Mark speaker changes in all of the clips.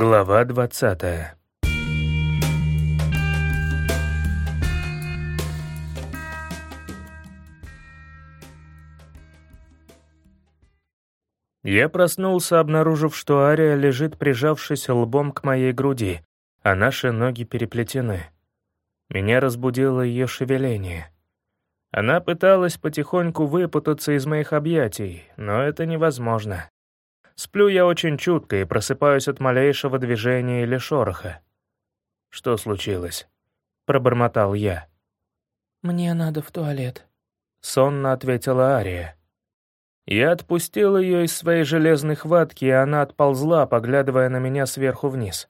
Speaker 1: Глава двадцатая. Я проснулся, обнаружив, что Ария лежит, прижавшись лбом к моей груди, а наши ноги переплетены. Меня разбудило ее шевеление. Она пыталась потихоньку выпутаться из моих объятий, но это невозможно. Сплю я очень чутко и просыпаюсь от малейшего движения или шороха. «Что случилось?» — пробормотал я.
Speaker 2: «Мне надо в туалет», —
Speaker 1: сонно ответила Ария. Я отпустил ее из своей железной хватки, и она отползла, поглядывая на меня сверху вниз.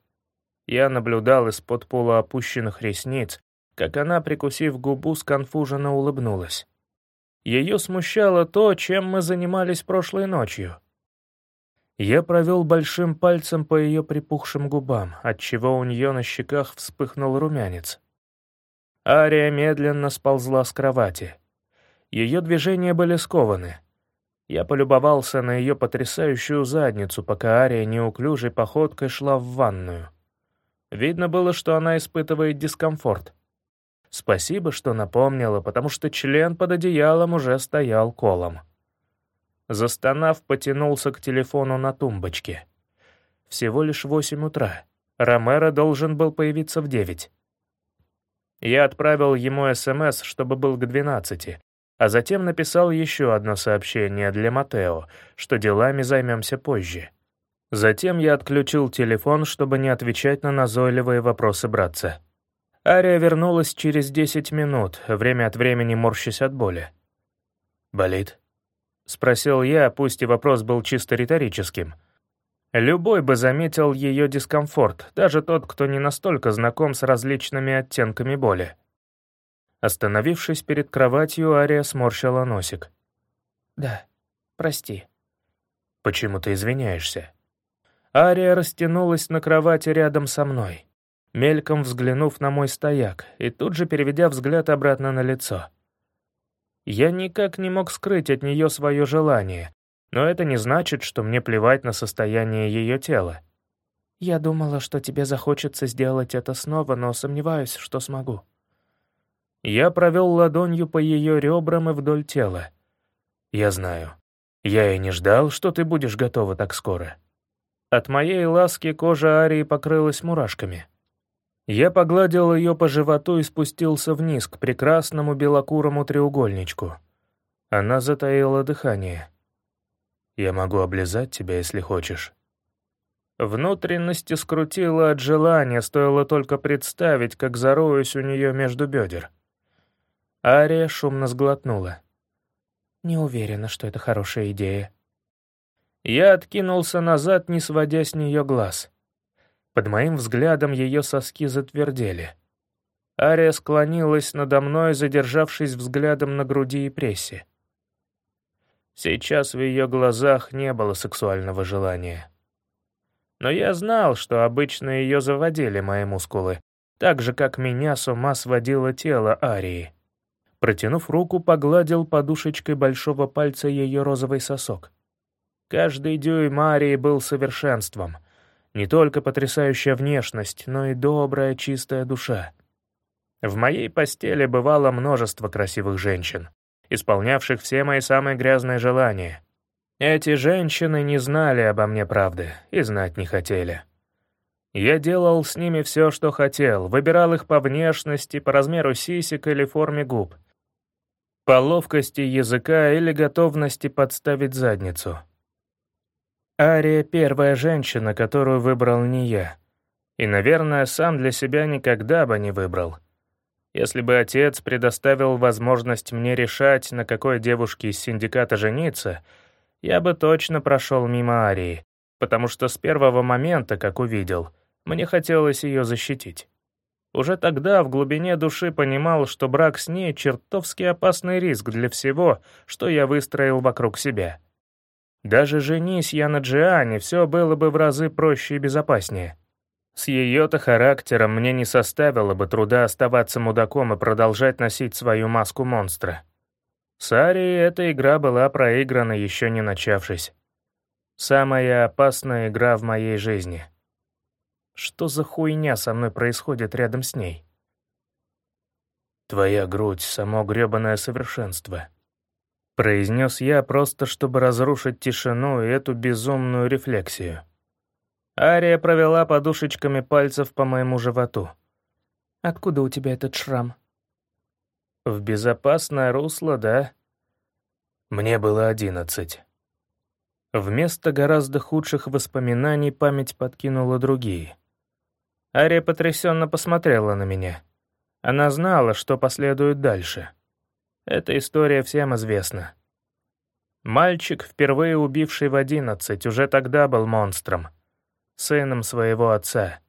Speaker 1: Я наблюдал из-под полуопущенных ресниц, как она, прикусив губу, сконфуженно улыбнулась. Ее смущало то, чем мы занимались прошлой ночью — я провел большим пальцем по ее припухшим губам, отчего у нее на щеках вспыхнул румянец. Ария медленно сползла с кровати. Ее движения были скованы. Я полюбовался на ее потрясающую задницу, пока Ария неуклюжей походкой шла в ванную. Видно было, что она испытывает дискомфорт. Спасибо, что напомнила, потому что член под одеялом уже стоял колом. Застонав, потянулся к телефону на тумбочке. Всего лишь восемь утра. Ромеро должен был появиться в девять. Я отправил ему СМС, чтобы был к двенадцати, а затем написал еще одно сообщение для Матео, что делами займемся позже. Затем я отключил телефон, чтобы не отвечать на назойливые вопросы братца. Ария вернулась через десять минут, время от времени морщась от боли. «Болит?» — спросил я, пусть и вопрос был чисто риторическим. Любой бы заметил ее дискомфорт, даже тот, кто не настолько знаком с различными оттенками боли. Остановившись перед кроватью, Ария сморщила носик.
Speaker 2: «Да, прости».
Speaker 1: «Почему ты извиняешься?» Ария растянулась на кровати рядом со мной, мельком взглянув на мой стояк и тут же переведя взгляд обратно на лицо. Я никак не мог скрыть от нее свое желание, но это не значит, что мне плевать на состояние ее тела.
Speaker 2: Я думала, что тебе захочется сделать это снова, но сомневаюсь, что смогу.
Speaker 1: Я провел ладонью по ее ребрам и вдоль тела. Я знаю. Я и не ждал, что ты будешь готова так скоро. От моей ласки кожа Арии покрылась мурашками. Я погладил ее по животу и спустился вниз к прекрасному белокурому треугольничку. Она затаила дыхание. «Я могу облизать тебя, если хочешь». Внутренности скрутило от желания, стоило только представить, как зароюсь у нее между бедер. Ария шумно сглотнула.
Speaker 2: «Не уверена, что это хорошая идея».
Speaker 1: Я откинулся назад, не сводя с нее глаз. Под моим взглядом ее соски затвердели. Ария склонилась надо мной, задержавшись взглядом на груди и прессе. Сейчас в ее глазах не было сексуального желания. Но я знал, что обычно ее заводили мои мускулы, так же, как меня с ума сводило тело Арии. Протянув руку, погладил подушечкой большого пальца ее розовый сосок. Каждый дюйм Арии был совершенством — не только потрясающая внешность, но и добрая, чистая душа. В моей постели бывало множество красивых женщин, исполнявших все мои самые грязные желания. Эти женщины не знали обо мне правды и знать не хотели. Я делал с ними все, что хотел, выбирал их по внешности, по размеру сисек или форме губ, по ловкости языка или готовности подставить задницу. Ария — первая женщина, которую выбрал не я. И, наверное, сам для себя никогда бы не выбрал. Если бы отец предоставил возможность мне решать, на какой девушке из синдиката жениться, я бы точно прошел мимо Арии, потому что с первого момента, как увидел, мне хотелось ее защитить. Уже тогда в глубине души понимал, что брак с ней — чертовски опасный риск для всего, что я выстроил вокруг себя — даже женись я на Джиане, все было бы в разы проще и безопаснее. С ее-то характером мне не составило бы труда оставаться мудаком и продолжать носить свою маску монстра. С Арией эта игра была проиграна, еще не начавшись. Самая опасная игра в моей жизни. Что за хуйня со мной происходит рядом с ней? «Твоя грудь — само грёбаное совершенство», — произнес я просто, чтобы разрушить тишину и эту безумную рефлексию. Ария провела подушечками пальцев по моему животу.
Speaker 2: «Откуда у тебя этот шрам?»
Speaker 1: «В безопасное русло, да?» Мне было одиннадцать. Вместо гораздо худших воспоминаний память подкинула другие. Ария потрясенно посмотрела на меня. Она знала, что последует дальше. Эта история всем известна. Мальчик, впервые убивший в одиннадцать, уже тогда был монстром — сыном своего отца.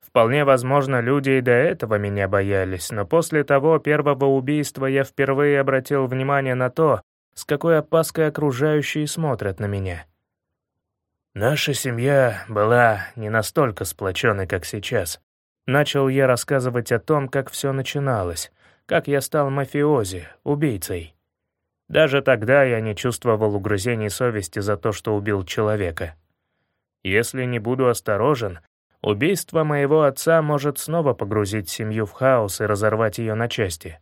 Speaker 1: Вполне возможно, люди и до этого меня боялись, но после того первого убийства я впервые обратил внимание на то, с какой опаской окружающие смотрят на меня. Наша семья была не настолько сплоченной, как сейчас. Начал я рассказывать о том, как все начиналось, как я стал мафиози, убийцей. Даже тогда я не чувствовал угрызений совести за то, что убил человека. Если не буду осторожен, убийство моего отца может снова погрузить семью в хаос и разорвать ее на части.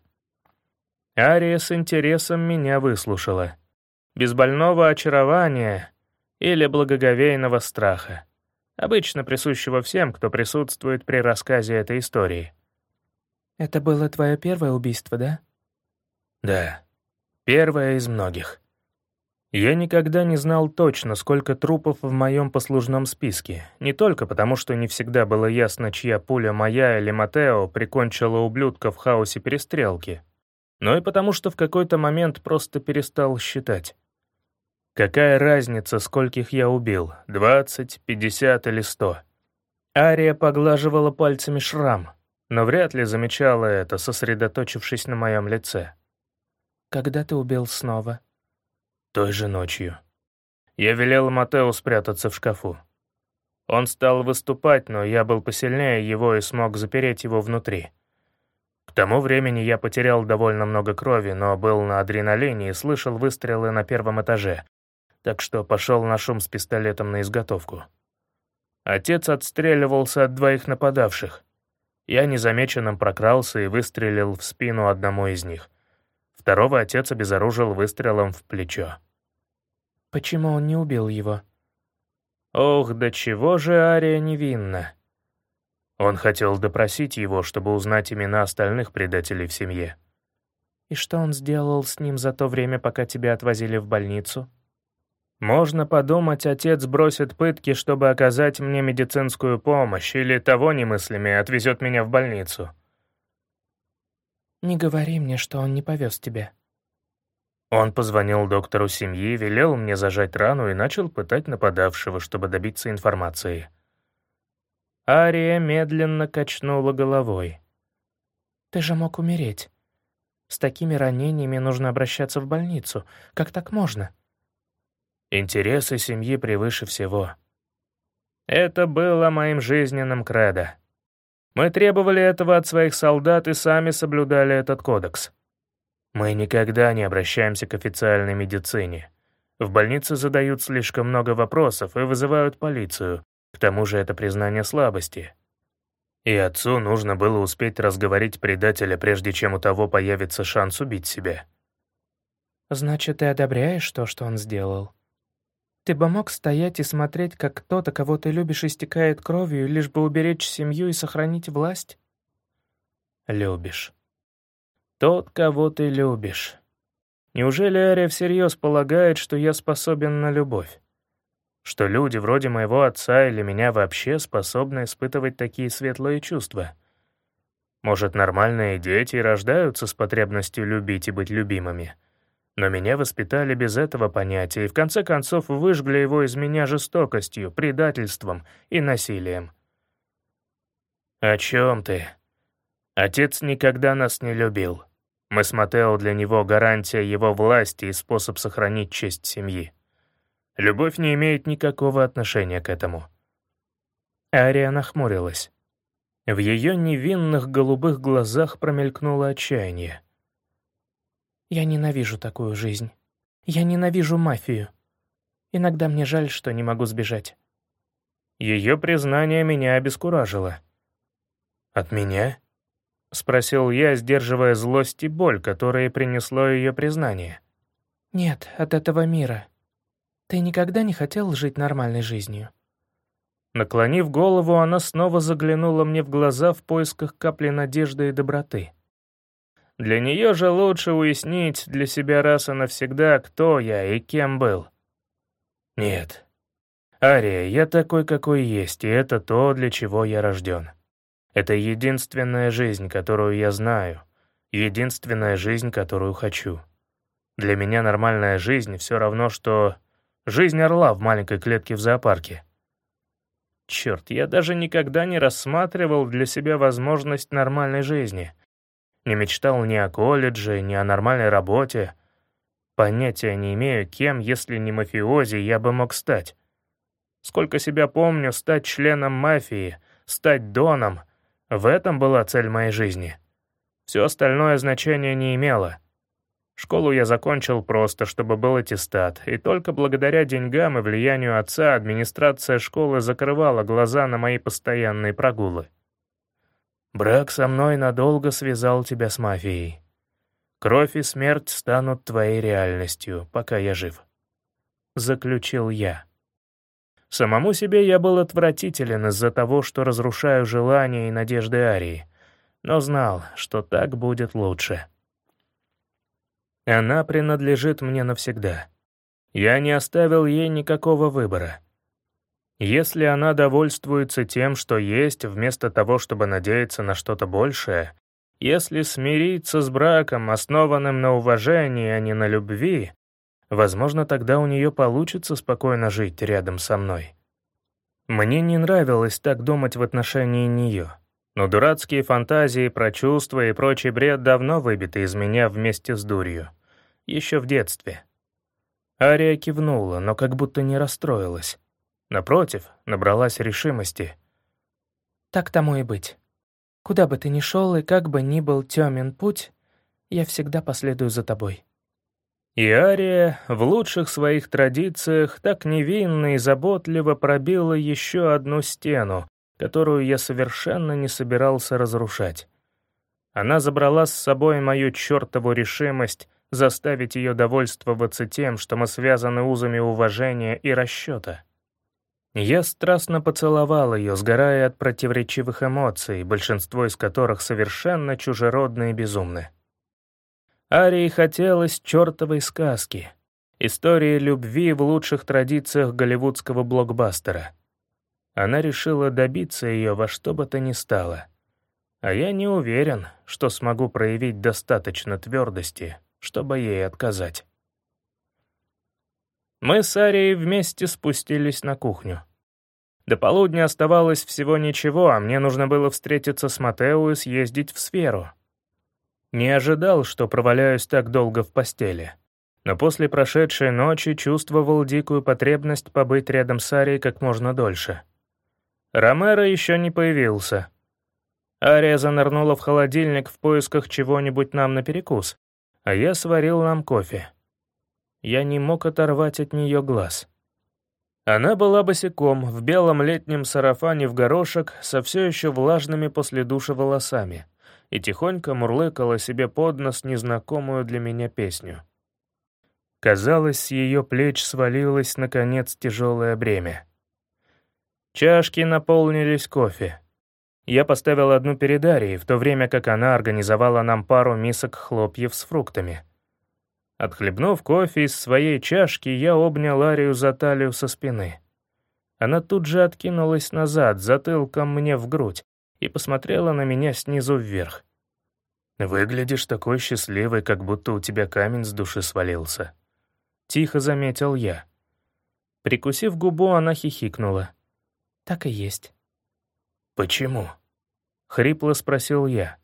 Speaker 1: Ария с интересом меня выслушала. Без больного очарования или благоговейного страха, обычно присущего всем, кто присутствует при рассказе этой истории.
Speaker 2: «Это было твое первое убийство, да?»
Speaker 1: «Да, первое из многих. Я никогда не знал точно, сколько трупов в моем послужном списке, не только потому, что не всегда было ясно, чья пуля моя или Матео прикончила ублюдка в хаосе перестрелки, но и потому, что в какой-то момент просто перестал считать. Какая разница, скольких я убил, 20, 50 или 100? Ария поглаживала пальцами шрам, но вряд ли замечала это, сосредоточившись на моем лице.
Speaker 2: «Когда ты убил снова?»
Speaker 1: Той же ночью. Я велел Матео спрятаться в шкафу. Он стал выступать, но я был посильнее его и смог запереть его внутри. К тому времени я потерял довольно много крови, но был на адреналине и слышал выстрелы на первом этаже, так что пошел на шум с пистолетом на изготовку. Отец отстреливался от двоих нападавших. Я незамеченным прокрался и выстрелил в спину одному из них. Второго отец обезоружил выстрелом в плечо.
Speaker 2: Почему он не убил его?
Speaker 1: Ох, до чего же Ария невинна. Он хотел допросить его, чтобы узнать имена остальных предателей в семье.
Speaker 2: И что он сделал с ним за то время, пока тебя отвозили в больницу?
Speaker 1: Можно подумать, отец бросит пытки, чтобы оказать мне медицинскую помощь, или того немыслимее отвезет меня в больницу.
Speaker 2: «Не говори мне, что он не повез тебя».
Speaker 1: Он позвонил доктору семьи, велел мне зажать рану и начал пытать нападавшего, чтобы добиться информации. Ария медленно качнула головой.
Speaker 2: «Ты же мог умереть. С такими ранениями нужно обращаться в больницу. Как так можно?»
Speaker 1: «Интересы семьи превыше всего». Это было моим жизненным кредо. Мы требовали этого от своих солдат и сами соблюдали этот кодекс. Мы никогда не обращаемся к официальной медицине. В больнице задают слишком много вопросов и вызывают полицию. К тому же это признание слабости. И отцу нужно было успеть разговорить предателя, прежде чем у того появится шанс убить себя.
Speaker 2: «Значит, ты одобряешь то, что он сделал?» Ты бы мог стоять и смотреть, как кто-то, кого ты любишь, истекает кровью, лишь бы уберечь семью и сохранить власть?
Speaker 1: Любишь. Тот, кого ты любишь. Неужели Ария всерьез полагает, что я способен на любовь? Что люди вроде моего отца или меня вообще способны испытывать такие светлые чувства? Может, нормальные дети рождаются с потребностью любить и быть любимыми? Но меня воспитали без этого понятия и в конце концов выжгли его из меня жестокостью, предательством и насилием. «О чем ты? Отец никогда нас не любил. Мы с Матео для него гарантия его власти и способ сохранить честь семьи. Любовь не имеет никакого отношения к этому». Ария нахмурилась. В ее невинных голубых глазах промелькнуло отчаяние.
Speaker 2: Я ненавижу такую жизнь. Я ненавижу мафию. Иногда мне жаль, что не могу сбежать.
Speaker 1: Ее признание меня обескуражило. «От меня?» — спросил я, сдерживая злость и боль, которые принесло ее признание.
Speaker 2: «Нет, от этого мира. Ты никогда не хотел жить нормальной жизнью?»
Speaker 1: Наклонив голову, она снова заглянула мне в глаза в поисках капли надежды и доброты. Для нее же лучше уяснить для себя раз и навсегда, кто я и кем был. Нет. Ария, я такой, какой есть, и это то, для чего я рожден. Это единственная жизнь, которую я знаю, единственная жизнь, которую хочу. Для меня нормальная жизнь все равно, что жизнь орла в маленькой клетке в зоопарке. Черт, я даже никогда не рассматривал для себя возможность нормальной жизни. Не мечтал ни о колледже, ни о нормальной работе. Понятия не имею, кем, если не мафиози, я бы мог стать. Сколько себя помню, стать членом мафии, стать доном — в этом была цель моей жизни. Все остальное значения не имело. Школу я закончил просто, чтобы был аттестат, и только благодаря деньгам и влиянию отца администрация школы закрывала глаза на мои постоянные прогулы. «Брак со мной надолго связал тебя с мафией. Кровь и смерть станут твоей реальностью, пока я жив», — заключил я. Самому себе я был отвратителен из-за того, что разрушаю желания и надежды Арии, но знал, что так будет лучше. Она принадлежит мне навсегда. Я не оставил ей никакого выбора. Если она довольствуется тем, что есть, вместо того, чтобы надеяться на что-то большее, если смириться с браком, основанным на уважении, а не на любви, возможно, тогда у нее получится спокойно жить рядом со мной. Мне не нравилось так думать в отношении нее. Но дурацкие фантазии про чувства и прочий бред давно выбиты из меня вместе с дурью. Еще в детстве. Ария кивнула, но как будто не расстроилась. Напротив, набралась решимости.
Speaker 2: «Так тому и быть. Куда бы ты ни шел и как бы ни был темен путь, я всегда последую за тобой».
Speaker 1: И Ария в лучших своих традициях так невинно и заботливо пробила еще одну стену, которую я совершенно не собирался разрушать. Она забрала с собой мою чертову решимость заставить ее довольствоваться тем, что мы связаны узами уважения и расчета. Я страстно поцеловал ее, сгорая от противоречивых эмоций, большинство из которых совершенно чужеродны и безумны. Арии хотелось чертовой сказки, истории любви в лучших традициях голливудского блокбастера — она решила добиться ее во что бы то ни стало. А я не уверен, что смогу проявить достаточно твердости, чтобы ей отказать. Мы с Арией вместе спустились на кухню. До полудня оставалось всего ничего, а мне нужно было встретиться с Матео и съездить в сферу. Не ожидал, что проваляюсь так долго в постели. Но после прошедшей ночи чувствовал дикую потребность побыть рядом с Арией как можно дольше. Ромеро еще не появился. Ария занырнула в холодильник в поисках чего-нибудь нам на перекус, а я сварил нам кофе. Я не мог оторвать от нее глаз. Она была босиком, в белом летнем сарафане в горошек, со все еще влажными после душа волосами, и тихонько мурлыкала себе под нос незнакомую для меня песню. Казалось, с ее плеч свалилось, наконец, тяжелое бремя. Чашки наполнились кофе. Я поставил одну перед Арией, в то время как она организовала нам пару мисок хлопьев с фруктами. Отхлебнув кофе из своей чашки, я обнял Арию за талию со спины. Она тут же откинулась назад, затылком мне в грудь, и посмотрела на меня снизу вверх. «Выглядишь такой счастливой, как будто у тебя камень с души свалился», — тихо заметил я. Прикусив губу, она хихикнула.
Speaker 2: «Так и есть».
Speaker 1: «Почему?» — хрипло спросил я.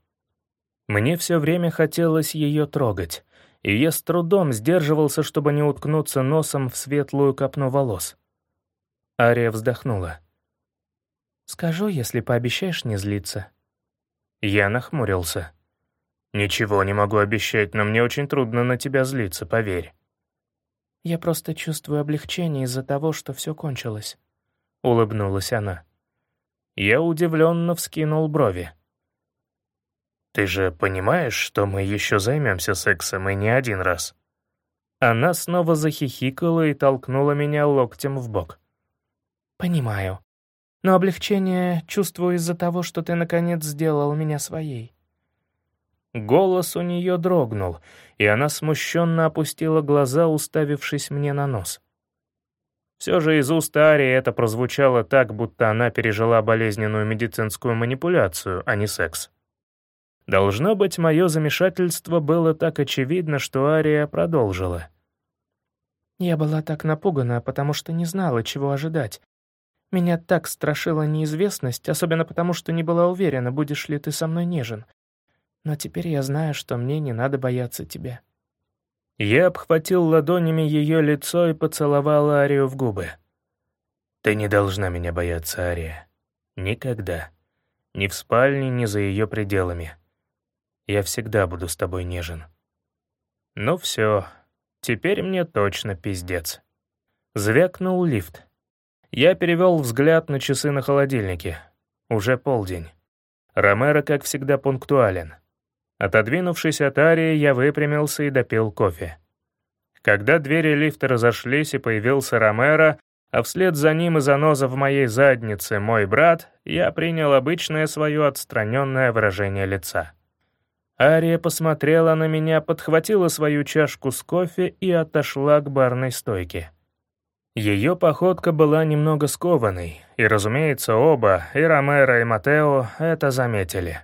Speaker 1: Мне все время хотелось ее трогать, и я с трудом сдерживался, чтобы не уткнуться носом в светлую копну волос. Ария вздохнула.
Speaker 2: «Скажу, если пообещаешь не злиться».
Speaker 1: Я нахмурился. «Ничего не могу обещать, но мне очень трудно на тебя злиться, поверь».
Speaker 2: «Я просто чувствую облегчение из-за того, что все кончилось».
Speaker 1: — улыбнулась она. Я удивленно вскинул брови. «Ты же понимаешь, что мы еще займемся сексом и не один раз?» Она снова захихикала и толкнула меня локтем в бок.
Speaker 2: «Понимаю. Но облегчение чувствую из-за того, что ты наконец сделал меня своей».
Speaker 1: Голос у нее дрогнул, и она смущенно опустила глаза, уставившись мне на нос. Все же из уст Арии это прозвучало так, будто она пережила болезненную медицинскую манипуляцию, а не секс. Должно быть, мое замешательство было так очевидно, что Ария продолжила.
Speaker 2: «Я была так напугана, потому что не знала, чего ожидать. Меня так страшила неизвестность, особенно потому, что не была уверена, будешь ли ты со мной нежен. Но теперь я знаю, что мне не надо бояться тебя».
Speaker 1: Я обхватил ладонями ее лицо и поцеловал Арию в губы. «Ты не должна меня бояться, Ария. Никогда. Ни в спальне, ни за ее пределами. Я всегда буду с тобой нежен. Ну все, теперь мне точно пиздец. Звякнул лифт. Я перевел взгляд на часы на холодильнике. Уже полдень. Ромеро, как всегда, пунктуален. Отодвинувшись от Арии, я выпрямился и допил кофе. Когда двери лифта разошлись и появился Ромеро, а вслед за ним из заноза в моей заднице мой брат, я принял обычное свое отстраненное выражение лица. Ария посмотрела на меня, подхватила свою чашку с кофе и отошла к барной стойке. Ее походка была немного скованной, и, разумеется, оба, и Ромеро, и Матео, это заметили.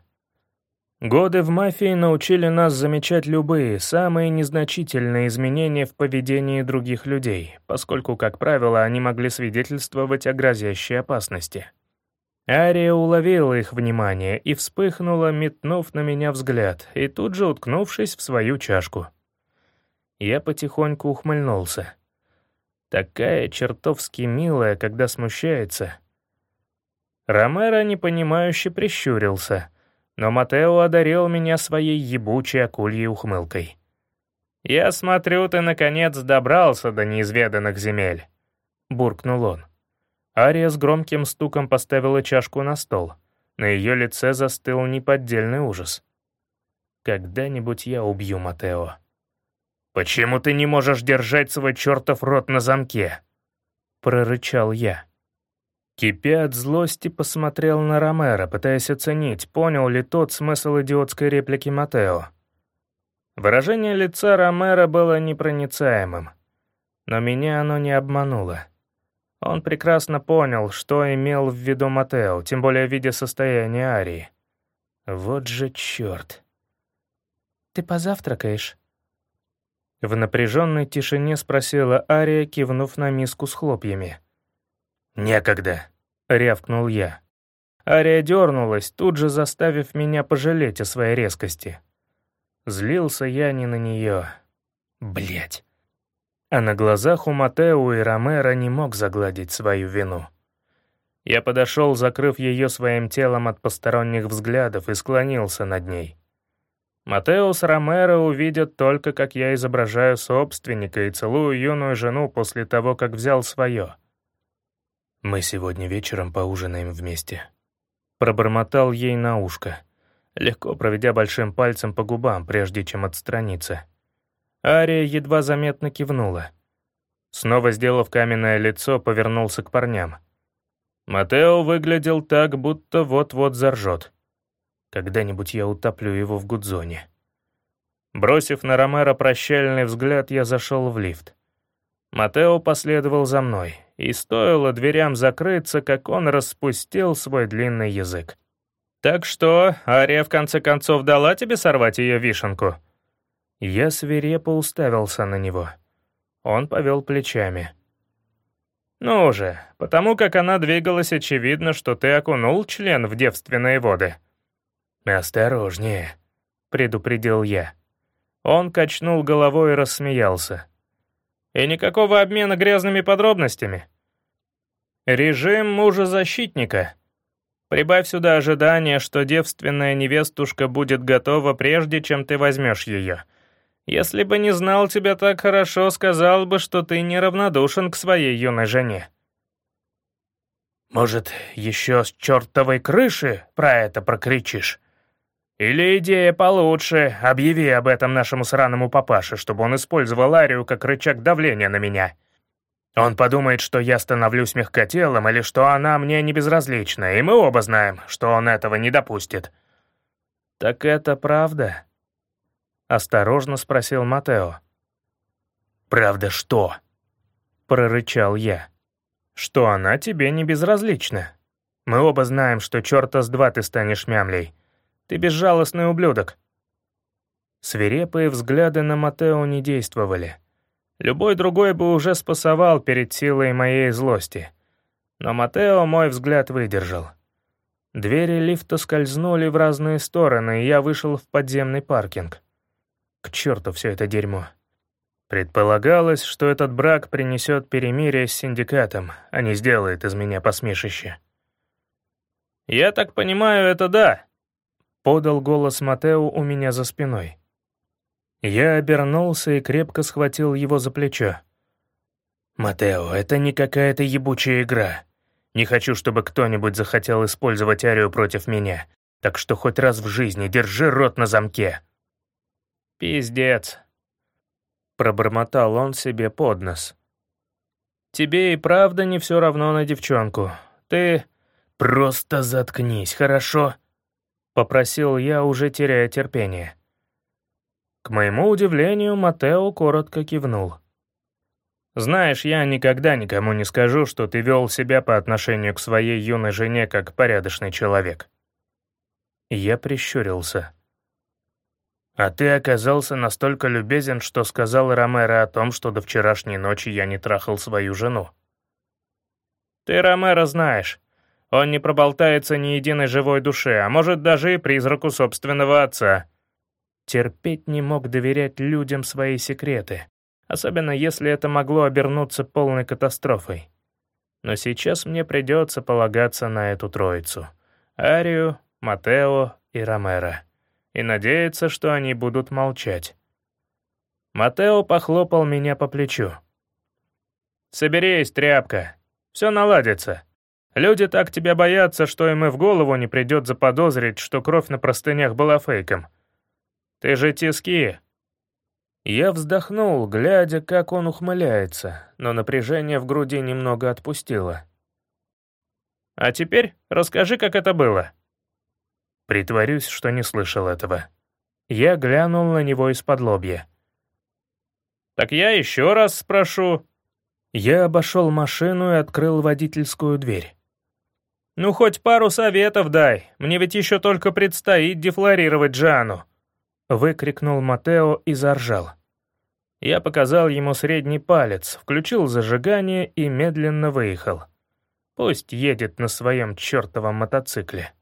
Speaker 1: Годы в мафии научили нас замечать любые, самые незначительные изменения в поведении других людей, поскольку, как правило, они могли свидетельствовать о грозящей опасности. Ария уловила их внимание и вспыхнула, метнув на меня взгляд, и тут же уткнувшись в свою чашку. Я потихоньку ухмыльнулся. Такая чертовски милая, когда смущается. Ромеро непонимающе прищурился, но Матео одарил меня своей ебучей акульей ухмылкой. «Я смотрю, ты наконец добрался до неизведанных земель», — буркнул он. Ария с громким стуком поставила чашку на стол. На ее лице застыл неподдельный ужас. «Когда-нибудь я убью Матео». «Почему ты не можешь держать свой чертов рот на замке?» — прорычал я. Кипя от злости, посмотрел на Ромеро, пытаясь оценить, понял ли тот смысл идиотской реплики Матео. Выражение лица Ромеро было непроницаемым, но меня оно не обмануло. Он прекрасно понял, что имел в виду Матео, тем более видя состояние Арии. Вот же черт.
Speaker 2: «Ты позавтракаешь?»
Speaker 1: В напряженной тишине спросила Ария, кивнув на миску с хлопьями. «Некогда», — рявкнул я. Ария дернулась, тут же заставив меня пожалеть о своей резкости. Злился я не на нее. Блять а на глазах у Матео и Ромеро не мог загладить свою вину. Я подошел, закрыв ее своим телом от посторонних взглядов, и склонился над ней. Матео с Ромеро увидят только, как я изображаю собственника и целую юную жену после того, как взял свое. «Мы сегодня вечером поужинаем вместе», — пробормотал ей на ушко, легко проведя большим пальцем по губам, прежде чем отстраниться. Ария едва заметно кивнула. Снова сделав каменное лицо, повернулся к парням. Матео выглядел так, будто вот-вот заржет. Когда-нибудь я утоплю его в гудзоне. Бросив на Ромеро прощальный взгляд, я зашел в лифт. Матео последовал за мной, и стоило дверям закрыться, как он распустил свой длинный язык. «Так что, Ария в конце концов дала тебе сорвать ее вишенку?» Я свирепо уставился на него. Он повел плечами. «Ну же, потому как она двигалась, очевидно, что ты окунул член в девственные воды». «Осторожнее», — предупредил я. Он качнул головой и рассмеялся. «И никакого обмена грязными подробностями?» «Режим мужа-защитника», Прибавь сюда ожидание, что девственная невестушка будет готова, прежде чем ты возьмешь ее. Если бы не знал тебя так хорошо, сказал бы, что ты неравнодушен к своей юной жене». Может, еще с чертовой крыши про это прокричишь? Или идея получше, объяви об этом нашему сраному папаше, чтобы он использовал Арию как рычаг давления на меня. Он подумает, что я становлюсь мягкотелым или что она мне не безразлична, и мы оба знаем, что он этого не допустит».
Speaker 2: «Так это правда?» — осторожно спросил Матео.
Speaker 1: «Правда что?» — прорычал я. «Что она тебе не безразлична. Мы оба знаем, что черта с два ты станешь мямлей. Ты безжалостный ублюдок». Свирепые взгляды на Матео не действовали. Любой другой бы уже спасовал перед силой моей злости. Но Матео мой взгляд выдержал. Двери лифта скользнули в разные стороны, и я вышел в подземный паркинг. К черту все это дерьмо. Предполагалось, что этот брак принесет перемирие с синдикатом, а не сделает из меня посмешище. «Я так понимаю, это да», — подал голос Матео у меня за спиной. Я обернулся и крепко схватил его за плечо. «Матео, это не какая-то ебучая игра. Не хочу, чтобы кто-нибудь захотел использовать Арию против меня, так что хоть раз в жизни держи рот на замке». «Пиздец», — пробормотал он себе под нос. «Тебе и правда не все равно на девчонку. Ты...» «Просто заткнись, хорошо?» — попросил я, уже теряя терпение. К моему удивлению, Матео коротко кивнул. «Знаешь, я никогда никому не скажу, что ты вел себя по отношению к своей юной жене как порядочный человек». Я прищурился. «А ты оказался настолько любезен, что сказал Ромеро о том, что до вчерашней ночи я не трахал свою жену». «Ты Ромеро знаешь. Он не проболтается ни единой живой душе, а может даже и призраку собственного отца». Терпеть не мог доверять людям свои секреты, особенно если это могло обернуться полной катастрофой. Но сейчас мне придется полагаться на эту троицу — Арию, Матео и Ромеро, и надеяться, что они будут молчать. Матео похлопал меня по плечу. «Соберись, тряпка. Все наладится. Люди так тебя боятся, что им и в голову не придет заподозрить, что кровь на простынях была фейком. Ты же тиски!» Я вздохнул, глядя, как он ухмыляется, но напряжение в груди немного отпустило. «А теперь расскажи, как это было». Притворюсь, что не слышал этого. Я глянул на него из-под лобья. «Так я еще раз спрошу». Я обошел машину и открыл водительскую дверь. «Ну, хоть пару советов дай, мне ведь еще только предстоит дефлорировать Джану». Выкрикнул Матео и заржал. Я показал ему средний палец, включил зажигание и медленно выехал. Пусть едет на своем чертовом мотоцикле.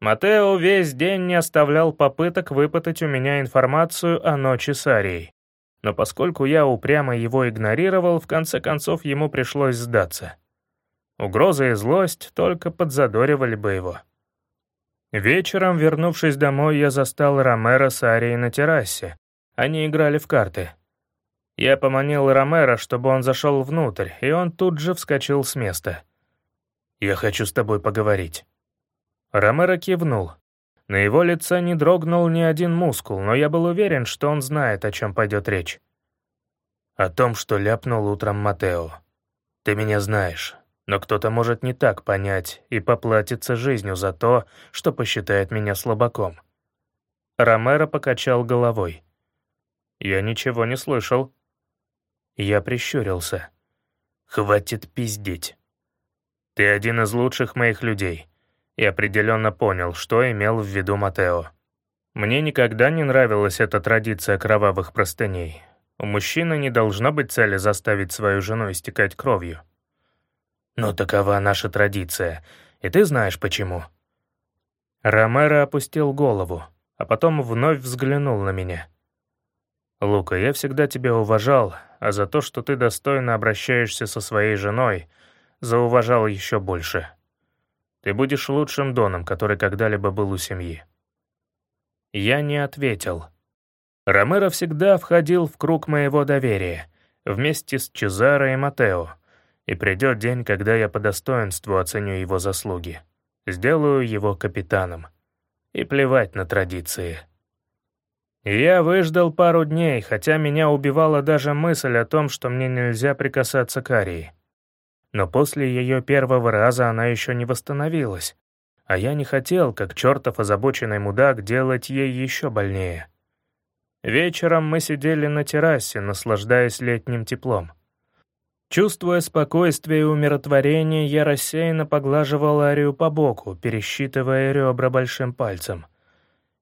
Speaker 1: Матео весь день не оставлял попыток выпытать у меня информацию о ночи с Арией. Но поскольку я упрямо его игнорировал, в конце концов ему пришлось сдаться. Угроза и злость только подзадоривали бы его. Вечером, вернувшись домой, я застал Ромеро с Арией на террасе. Они играли в карты. Я поманил Ромеро, чтобы он зашел внутрь, и он тут же вскочил с места. «Я хочу с тобой поговорить». Ромеро кивнул. На его лице не дрогнул ни один мускул, но я был уверен, что он знает, о чем пойдет речь. О том, что ляпнул утром Матео. Ты меня знаешь но кто-то может не так понять и поплатиться жизнью за то, что посчитает меня слабаком. Ромеро покачал головой. «Я ничего не слышал». Я прищурился. «Хватит пиздеть. Ты один из лучших моих людей, и определенно понял, что имел в виду Матео. Мне никогда не нравилась эта традиция кровавых простыней. У мужчины не должно быть цели заставить свою жену истекать кровью. Но такова наша традиция, и ты знаешь почему». Ромеро опустил голову, а потом вновь взглянул на меня. «Лука, я всегда тебя уважал, а за то, что ты достойно обращаешься со своей женой, зауважал еще больше. Ты будешь лучшим доном, который когда-либо был у семьи». Я не ответил. Ромеро всегда входил в круг моего доверия, вместе с Чезаро и Матео, и придет день, когда я по достоинству оценю его заслуги. Сделаю его капитаном. И плевать на традиции. Я выждал пару дней, хотя меня убивала даже мысль о том, что мне нельзя прикасаться к Арии. Но после ее первого раза она еще не восстановилась, а я не хотел, как чертов озабоченный мудак, делать ей еще больнее. Вечером мы сидели на террасе, наслаждаясь летним теплом. Чувствуя спокойствие и умиротворение, я рассеянно поглаживал Арию по боку, пересчитывая ребра большим пальцем.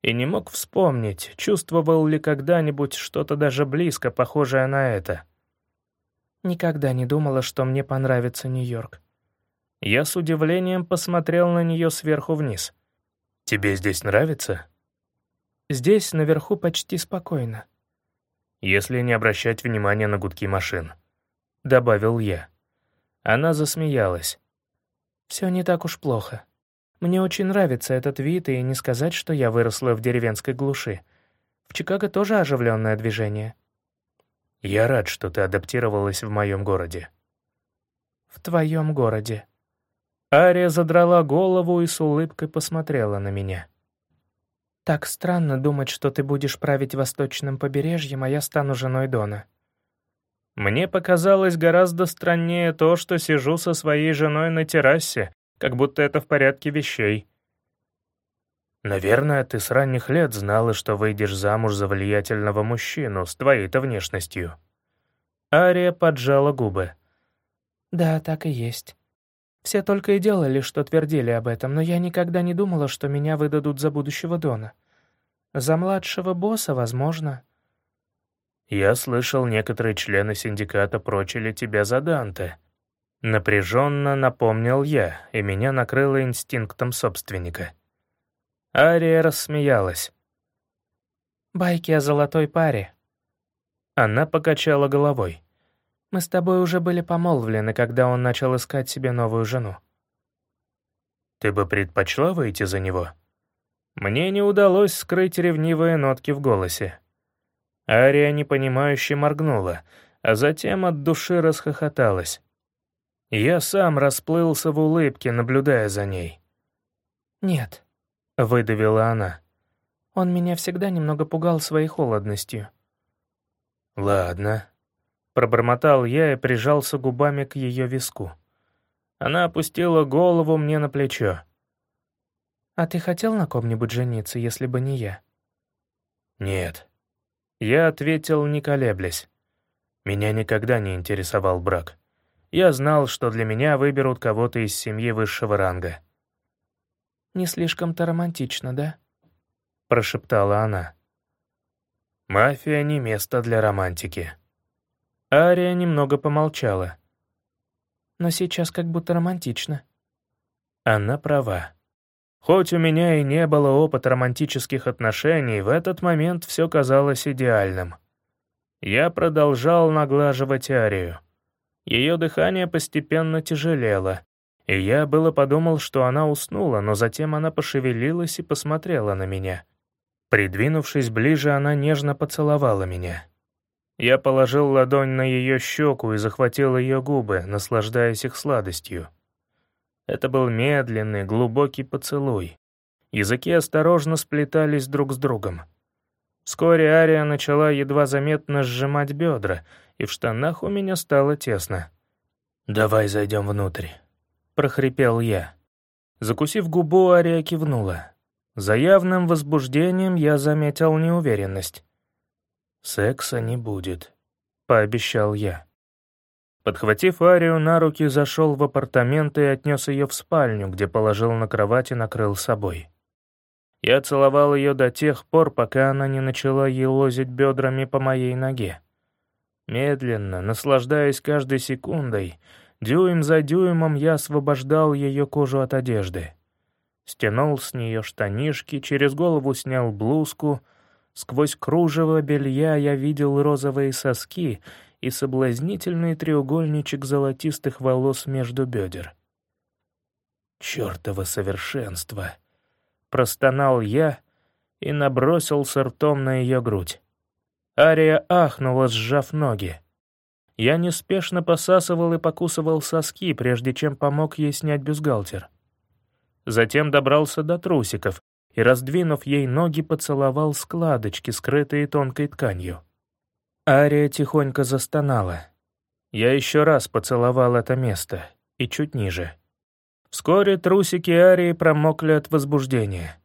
Speaker 1: И не мог вспомнить, чувствовал ли когда-нибудь что-то даже близко похожее на это.
Speaker 2: Никогда не думала, что мне понравится Нью-Йорк.
Speaker 1: Я с удивлением посмотрел на нее сверху вниз. «Тебе здесь нравится?»
Speaker 2: «Здесь наверху почти спокойно».
Speaker 1: «Если не обращать внимания на гудки машин», — добавил я. Она засмеялась.
Speaker 2: «Все не так уж плохо. Мне очень нравится этот вид, и не сказать, что я выросла в деревенской глуши. В Чикаго тоже оживленное движение».
Speaker 1: «Я рад, что ты адаптировалась в моем городе».
Speaker 2: «В твоем городе».
Speaker 1: Ария задрала голову и с улыбкой посмотрела на меня.
Speaker 2: «Так странно думать, что ты будешь править восточным побережьем, а я стану женой Дона».
Speaker 1: Мне показалось гораздо страннее то, что сижу со своей женой на террасе, как будто это в порядке вещей. Наверное, ты с ранних лет знала, что выйдешь замуж за влиятельного мужчину с твоей-то внешностью. Ария поджала губы.
Speaker 2: «Да, так и есть. Все только и делали, что твердили об этом, но я никогда не думала, что меня выдадут за будущего Дона. За младшего босса, возможно,
Speaker 1: я слышал, некоторые члены синдиката прочили тебя за Данте. Напряженно напомнил я, и меня накрыло инстинктом собственника. Ария рассмеялась.
Speaker 2: «Байки о золотой паре».
Speaker 1: Она покачала головой.
Speaker 2: «Мы с тобой уже были помолвлены, когда он начал искать себе новую жену».
Speaker 1: «Ты бы предпочла выйти за него?» Мне не удалось скрыть ревнивые нотки в голосе. Ария непонимающе моргнула, а затем от души расхохоталась. Я сам расплылся в улыбке, наблюдая за ней.
Speaker 2: «Нет», —
Speaker 1: выдавила она.
Speaker 2: «Он меня всегда немного пугал своей холодностью».
Speaker 1: «Ладно», — пробормотал я и прижался губами к ее виску. Она опустила голову мне на плечо.
Speaker 2: «А ты хотел на ком-нибудь жениться, если бы не я?»
Speaker 1: «Нет», я ответил, не колеблясь. Меня никогда не интересовал брак. Я знал, что для меня выберут кого-то из семьи высшего ранга.
Speaker 2: «Не слишком-то романтично, да?»
Speaker 1: — прошептала она. «Мафия не место для романтики». Ария немного помолчала.
Speaker 2: «Но сейчас как будто романтично».
Speaker 1: Она права. Хоть у меня и не было опыта романтических отношений, в этот момент все казалось идеальным. Я продолжал наглаживать Арию. Ее дыхание постепенно тяжелело, и я было подумал, что она уснула, но затем она пошевелилась и посмотрела на меня. Придвинувшись ближе, она нежно поцеловала меня. Я положил ладонь на ее щеку и захватил ее губы, наслаждаясь их сладостью. Это был медленный, глубокий поцелуй. Языки осторожно сплетались друг с другом. Вскоре Ария начала едва заметно сжимать бедра, и в штанах у меня стало тесно. «Давай зайдем внутрь», — прохрипел я. Закусив губу, Ария кивнула. За явным возбуждением я заметил неуверенность. «Секса не будет», — пообещал я. Подхватив Арию на руки, зашел в апартаменты и отнес ее в спальню, где положил на кровать и накрыл собой. Я целовал ее до тех пор, пока она не начала елозить бедрами по моей ноге. Медленно, наслаждаясь каждой секундой, дюйм за дюймом я освобождал ее кожу от одежды. Стянул с нее штанишки, через голову снял блузку. Сквозь кружево белья я видел розовые соски — и соблазнительный треугольничек золотистых волос между бедер. «Чёртово совершенство!» — простонал я и набросился ртом на ее грудь. Ария ахнула, сжав ноги. Я неспешно посасывал и покусывал соски, прежде чем помог ей снять бюстгальтер. Затем добрался до трусиков и, раздвинув ей ноги, поцеловал складочки, скрытые тонкой тканью. Ария тихонько застонала. Я еще раз поцеловал это место, и чуть ниже. Вскоре трусики Арии промокли от возбуждения.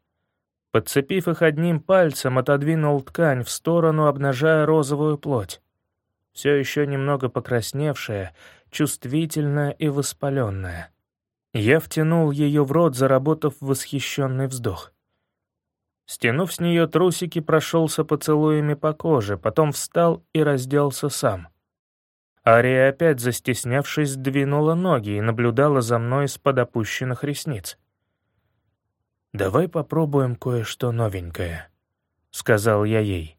Speaker 1: Подцепив их одним пальцем, отодвинул ткань в сторону, обнажая розовую плоть. Все еще немного покрасневшая, чувствительная и воспаленная. Я втянул ее в рот, заработав восхищенный вздох. Стянув с нее трусики, прошелся поцелуями по коже, потом встал и разделся сам. Ария опять, застеснявшись, двинула ноги и наблюдала за мной из-под опущенных ресниц. «Давай попробуем кое-что новенькое», — сказал я ей.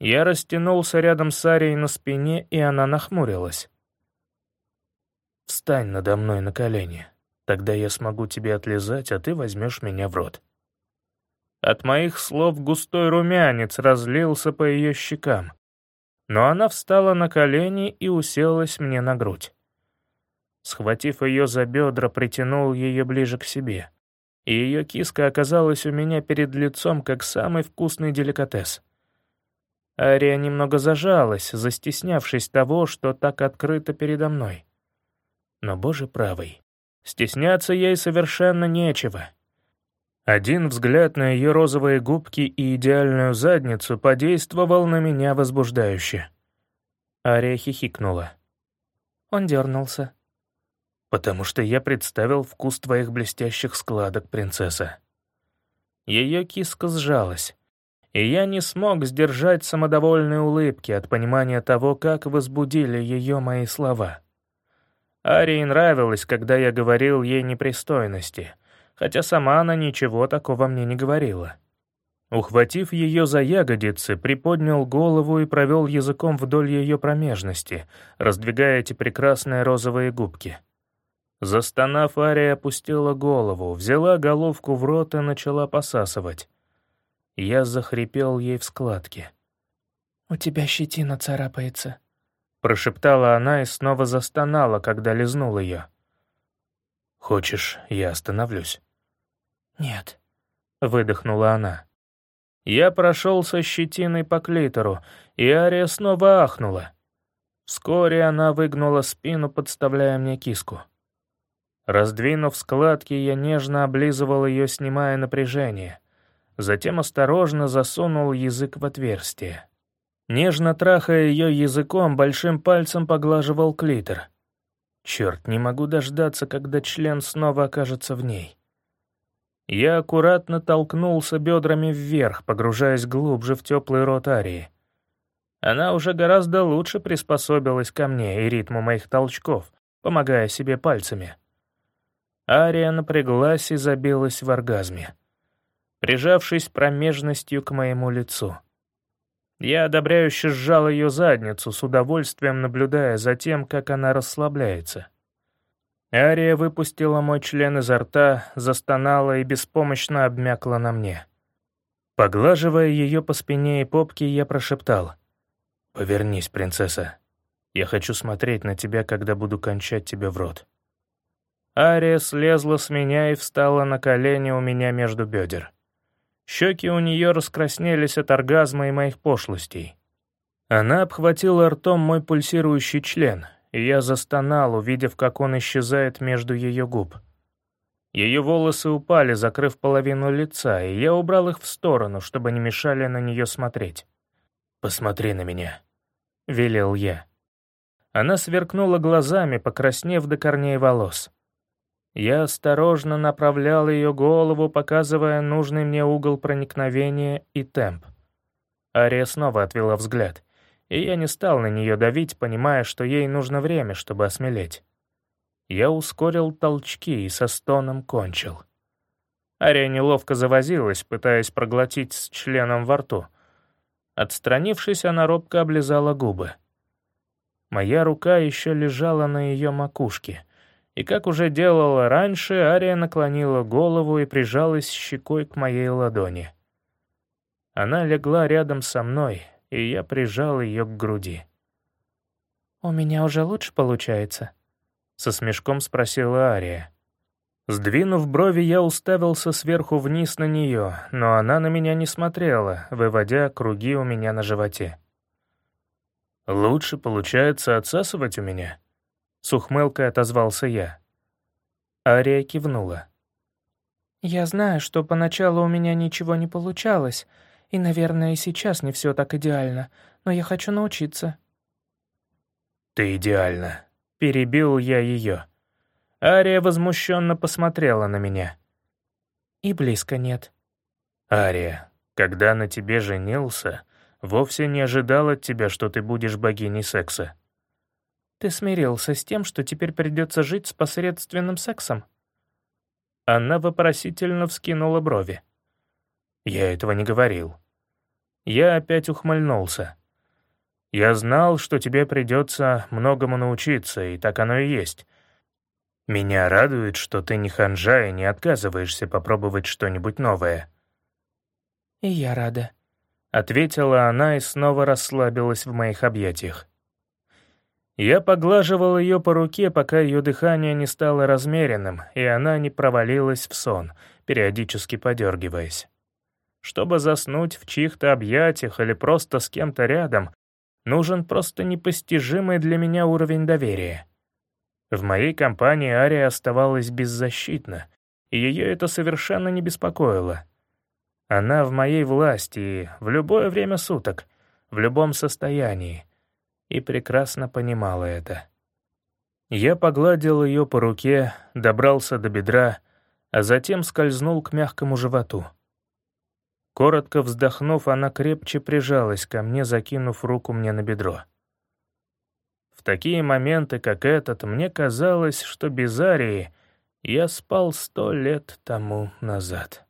Speaker 1: Я растянулся рядом с Арией на спине, и она нахмурилась. «Встань надо мной на колени, тогда я смогу тебе отлизать, а ты возьмешь меня в рот». От моих слов густой румянец разлился по ее щекам, но она встала на колени и уселась мне на грудь. Схватив ее за бедра, притянул ее ближе к себе — и ее киска оказалась у меня перед лицом, как самый вкусный деликатес. Ария немного зажалась, застеснявшись того, что так открыто передо мной. Но, боже правый, стесняться ей совершенно нечего. Один взгляд на ее розовые губки и идеальную задницу подействовал на меня возбуждающе. Ария хихикнула. Он дернулся потому что я представил вкус твоих блестящих складок, принцесса». Ее киска сжалась, и я не смог сдержать самодовольной улыбки от понимания того, как возбудили ее мои слова. Арии нравилось, когда я говорил ей непристойности, хотя сама она ничего такого мне не говорила. Ухватив ее за ягодицы, приподнял голову и провел языком вдоль ее промежности, раздвигая эти прекрасные розовые губки — Застонав, Ария опустила голову, взяла головку в рот и начала посасывать. Я захрипел ей в складке.
Speaker 2: «У тебя щетина царапается», —
Speaker 1: прошептала она и снова застонала, когда лизнул ее. «Хочешь, я остановлюсь?»
Speaker 2: «Нет», —
Speaker 1: выдохнула она. Я прошелся щетиной по клитору, и Ария снова ахнула. Вскоре она выгнула спину, подставляя мне киску. Раздвинув складки, я нежно облизывал ее, снимая напряжение. Затем осторожно засунул язык в отверстие. Нежно трахая ее языком, большим пальцем поглаживал клитор. Черт, не могу дождаться, когда член снова окажется в ней. Я аккуратно толкнулся бедрами вверх, погружаясь глубже в теплый рот Арии. Она уже гораздо лучше приспособилась ко мне и ритму моих толчков, помогая себе пальцами. Ария напряглась и забилась в оргазме, прижавшись промежностью к моему лицу. Я одобряюще сжал ее задницу, с удовольствием наблюдая за тем, как она расслабляется. Ария выпустила мой член изо рта, застонала и беспомощно обмякла на мне. Поглаживая ее по спине и попке, я прошептал. «Повернись, принцесса. Я хочу смотреть на тебя, когда буду кончать тебя в рот». Ария слезла с меня и встала на колени у меня между бедер. Щеки у нее раскраснелись от оргазма и моих пошлостей. Она обхватила ртом мой пульсирующий член, и я застонал, увидев, как он исчезает между ее губ. Ее волосы упали, закрыв половину лица, и я убрал их в сторону, чтобы не мешали на нее смотреть. «Посмотри на меня», — велел я. Она сверкнула глазами, покраснев до корней волос. Я осторожно направлял ее голову, показывая нужный мне угол проникновения и темп. Ария снова отвела взгляд, и я не стал на нее давить, понимая, что ей нужно время, чтобы осмелеть. Я ускорил толчки и со стоном кончил. Ария неловко завозилась, пытаясь проглотить с членом во рту. Отстранившись, она робко облизала губы. Моя рука еще лежала на ее макушке — и, как уже делала раньше, Ария наклонила голову и прижалась щекой к моей ладони. Она легла рядом со мной, и я прижал ее к груди.
Speaker 2: «У меня уже лучше получается?» — со смешком спросила Ария.
Speaker 1: Сдвинув брови, я уставился сверху вниз на нее, но она на меня не смотрела, выводя круги у меня на животе. «Лучше получается отсасывать у меня?» — с ухмылкой отозвался я.
Speaker 2: Ария кивнула. «Я знаю, что поначалу у меня ничего не получалось, и, наверное, и сейчас не все так идеально, но я хочу научиться».
Speaker 1: «Ты идеальна», — перебил я ее. Ария возмущенно посмотрела на меня.
Speaker 2: «И близко нет».
Speaker 1: «Ария, когда на тебе женился, вовсе не ожидал от тебя, что ты будешь богиней секса».
Speaker 2: «Ты смирился с тем, что теперь придется жить с посредственным сексом?»
Speaker 1: Она вопросительно вскинула брови. «Я этого не говорил». Я опять ухмыльнулся. «Я знал, что тебе придется многому научиться, и так оно и есть. Меня радует, что ты не ханжа и не отказываешься попробовать что-нибудь новое».
Speaker 2: «И я рада», —
Speaker 1: ответила она и снова расслабилась в моих объятиях. Я поглаживал ее по руке, пока ее дыхание не стало размеренным, и она не провалилась в сон, периодически подергиваясь. Чтобы заснуть в чьих-то объятиях или просто с кем-то рядом, нужен просто непостижимый для меня уровень доверия. В моей компании Ария оставалась беззащитна, и ее это совершенно не беспокоило. Она в моей власти и в любое время суток, в любом состоянии, и прекрасно понимала это. Я погладил ее по руке, добрался до бедра, а затем скользнул к мягкому животу. Коротко вздохнув, она крепче прижалась ко мне, закинув руку мне на бедро. В такие моменты, как этот, мне казалось, что без Арии я спал сто лет тому назад.